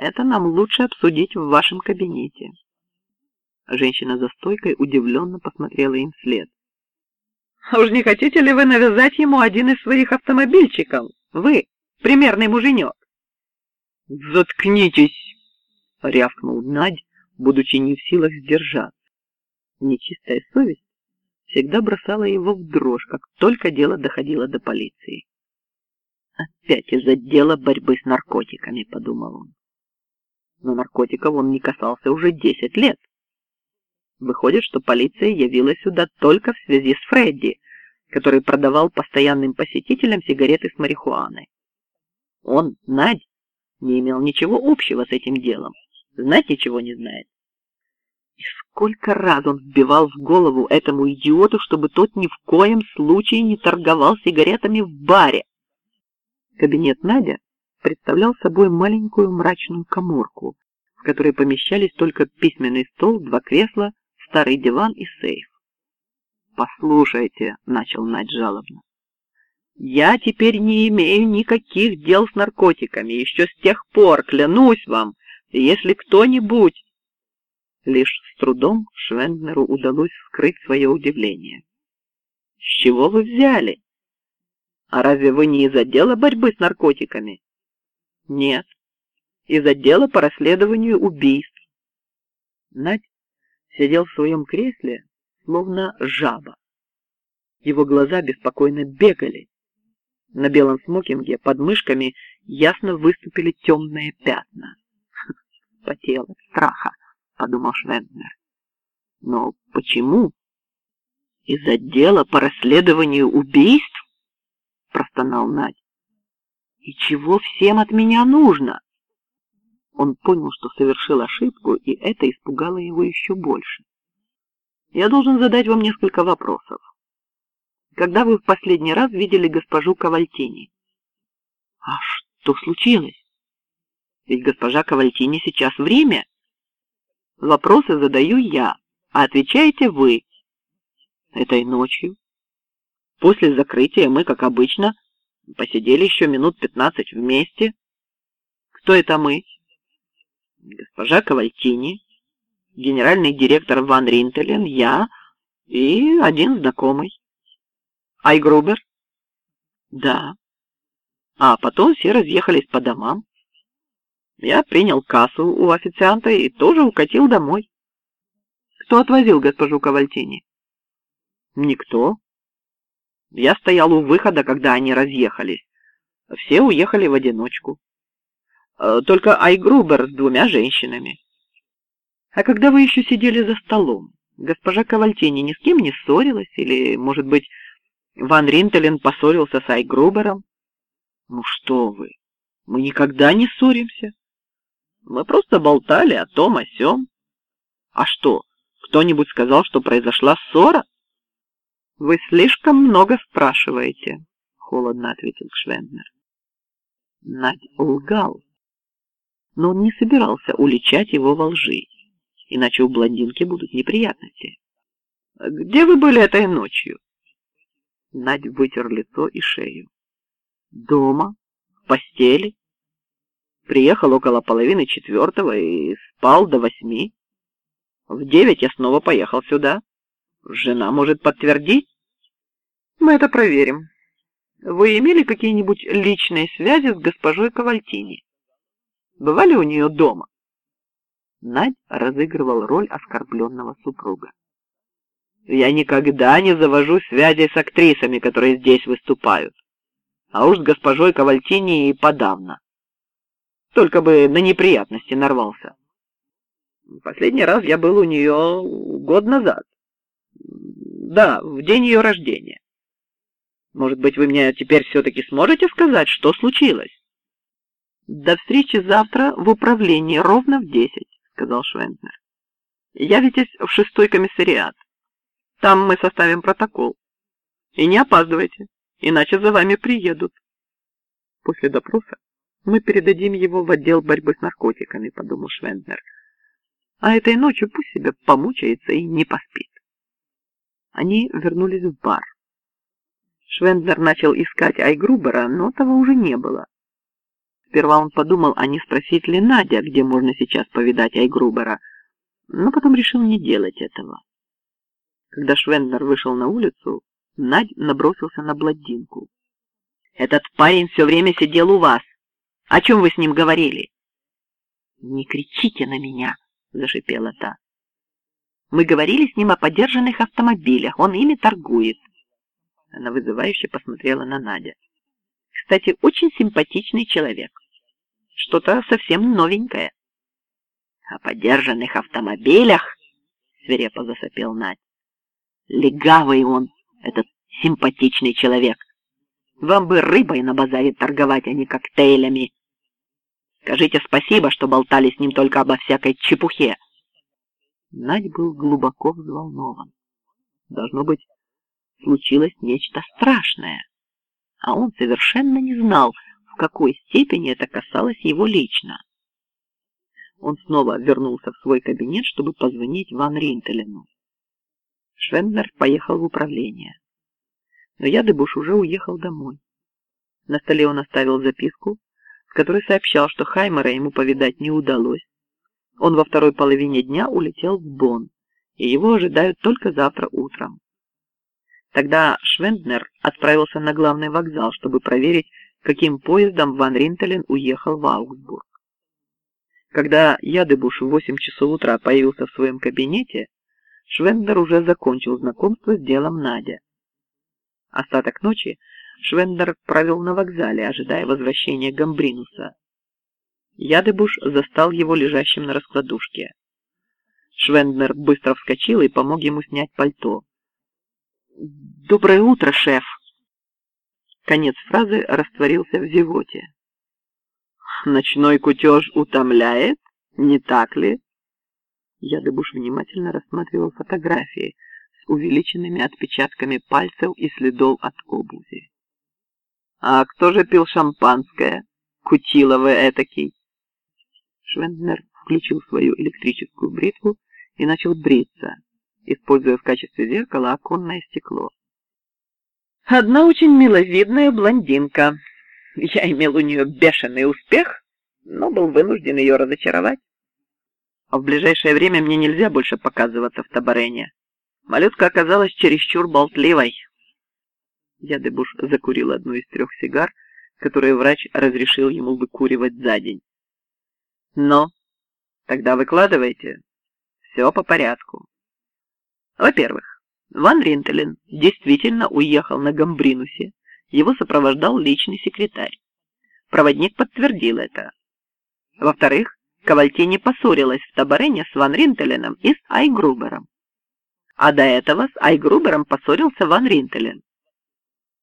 Это нам лучше обсудить в вашем кабинете. Женщина за стойкой удивленно посмотрела им вслед. «Уж не хотите ли вы навязать ему один из своих автомобильчиков? Вы, примерный муженек!» «Заткнитесь!» — рявкнул Надь, будучи не в силах сдержаться. Нечистая совесть всегда бросала его в дрожь, как только дело доходило до полиции. «Опять из отдела борьбы с наркотиками», — подумал он. Но наркотиков он не касался уже десять лет. Выходит, что полиция явилась сюда только в связи с Фредди, который продавал постоянным посетителям сигареты с марихуаной. Он, Надь, не имел ничего общего с этим делом, знать ничего не знает. И сколько раз он вбивал в голову этому идиоту, чтобы тот ни в коем случае не торговал сигаретами в баре. Кабинет Надя представлял собой маленькую мрачную коморку, в которой помещались только письменный стол, два кресла, старый диван и сейф. «Послушайте», — начал Надь жалобно, — «я теперь не имею никаких дел с наркотиками, еще с тех пор, клянусь вам, если кто-нибудь...» Лишь с трудом Швенднеру удалось скрыть свое удивление. «С чего вы взяли? А разве вы не из отдела борьбы с наркотиками?» «Нет, из отдела по расследованию убийств». Надь сидел в своем кресле, словно жаба. Его глаза беспокойно бегали. На белом смокинге под мышками ясно выступили темные пятна. Потел от страха, подумал Швенднер. Но почему? Из отдела по расследованию убийств? Простонал Надь. И чего всем от меня нужно? Он понял, что совершил ошибку, и это испугало его еще больше. Я должен задать вам несколько вопросов. Когда вы в последний раз видели госпожу Кавальтини? А что случилось? Ведь госпожа Кавальтини сейчас время. Вопросы задаю я, а отвечаете вы. Этой ночью. После закрытия мы, как обычно, посидели еще минут пятнадцать вместе. Кто это мы? госпожа Кавальтини, генеральный директор Ван Ринтелен, я и один знакомый. Айгрубер? Да. А потом все разъехались по домам. Я принял кассу у официанта и тоже укатил домой. Кто отвозил госпожу Кавальтини? Никто. Я стоял у выхода, когда они разъехались. Все уехали в одиночку. Э, только Айгрубер с двумя женщинами. А когда вы еще сидели за столом, госпожа Кавальтини ни с кем не ссорилась? Или, может быть, Ван Ринтелен поссорился с Айгрубером? Ну что вы, мы никогда не ссоримся. Мы просто болтали о том, о сём. А что, кто-нибудь сказал, что произошла ссора? Вы слишком много спрашиваете, холодно ответил Швенднер. Надь лгал но он не собирался уличать его во лжи, иначе у блондинки будут неприятности. «Где вы были этой ночью?» Надь вытер лицо и шею. «Дома, в постели. Приехал около половины четвертого и спал до восьми. В девять я снова поехал сюда. Жена может подтвердить?» «Мы это проверим. Вы имели какие-нибудь личные связи с госпожой Кавальтини?» бывали у нее дома. Надь разыгрывал роль оскорбленного супруга. Я никогда не завожу связи с актрисами, которые здесь выступают, а уж с госпожой Кавальтини и подавно. Только бы на неприятности нарвался. Последний раз я был у нее год назад. Да, в день ее рождения. Может быть, вы мне теперь все-таки сможете сказать, что случилось? «До встречи завтра в управлении ровно в десять», — сказал Швентнер. «Явитесь в шестой комиссариат. Там мы составим протокол. И не опаздывайте, иначе за вами приедут». «После допроса мы передадим его в отдел борьбы с наркотиками», — подумал Швенднер. «А этой ночью пусть себе помучается и не поспит». Они вернулись в бар. Швенднер начал искать Айгрубера, но того уже не было. Сперва он подумал, а не спросить ли Надя, где можно сейчас повидать Айгрубера, но потом решил не делать этого. Когда Швендер вышел на улицу, Надь набросился на бладинку. «Этот парень все время сидел у вас. О чем вы с ним говорили?» «Не кричите на меня!» — зашипела та. «Мы говорили с ним о подержанных автомобилях. Он ими торгует». Она вызывающе посмотрела на Надя. «Кстати, очень симпатичный человек. Что-то совсем новенькое». «О подержанных автомобилях?» — свирепо засопел Надь. «Легавый он, этот симпатичный человек. Вам бы рыбой на базаре торговать, а не коктейлями. Скажите спасибо, что болтали с ним только обо всякой чепухе. Надь был глубоко взволнован. Должно быть, случилось нечто страшное, а он совершенно не знал, в какой степени это касалось его лично. Он снова вернулся в свой кабинет, чтобы позвонить Ван Ринтелену. Швендер поехал в управление но Ядыбуш уже уехал домой. На столе он оставил записку, в которой сообщал, что Хаймера ему повидать не удалось. Он во второй половине дня улетел в Бонн, и его ожидают только завтра утром. Тогда Швенднер отправился на главный вокзал, чтобы проверить, каким поездом Ван Ринтелен уехал в Аугсбург. Когда Ядыбуш в восемь часов утра появился в своем кабинете, Швенднер уже закончил знакомство с делом Надя. Остаток ночи Швендер провел на вокзале, ожидая возвращения Гамбринуса. Ядыбуш застал его лежащим на раскладушке. Швенднер быстро вскочил и помог ему снять пальто. «Доброе утро, шеф!» Конец фразы растворился в зевоте. «Ночной кутеж утомляет, не так ли?» Ядыбуш внимательно рассматривал фотографии — увеличенными отпечатками пальцев и следов от обуви. «А кто же пил шампанское? Кутиловый этакий!» Швенднер включил свою электрическую бритву и начал бриться, используя в качестве зеркала оконное стекло. «Одна очень миловидная блондинка. Я имел у нее бешеный успех, но был вынужден ее разочаровать. А в ближайшее время мне нельзя больше показываться в Табарене. Малютка оказалась чересчур болтливой. Ядыбуш закурил одну из трех сигар, которые врач разрешил ему выкуривать за день. Но тогда выкладывайте. Все по порядку. Во-первых, Ван Ринтелен действительно уехал на Гамбринусе. Его сопровождал личный секретарь. Проводник подтвердил это. Во-вторых, Кавальтини поссорилась в Табарене с Ван Ринтеленом и с Айгрубером а до этого с Айгрубером поссорился Ван Ринтелен.